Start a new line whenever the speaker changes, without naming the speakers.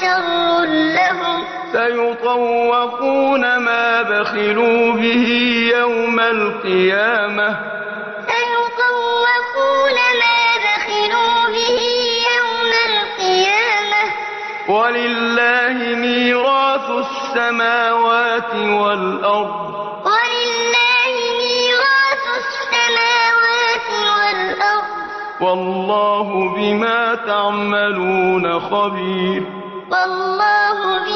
شر لهم.
سيطوقون ما بخلوا به يوم القيامة.
سيطوقون ما بخلوا به يوم القيامة.
ولله ميراث السماوات والأرض.
ولله ميراث السماوات والأرض.
والله بما تعملون خبير.
والله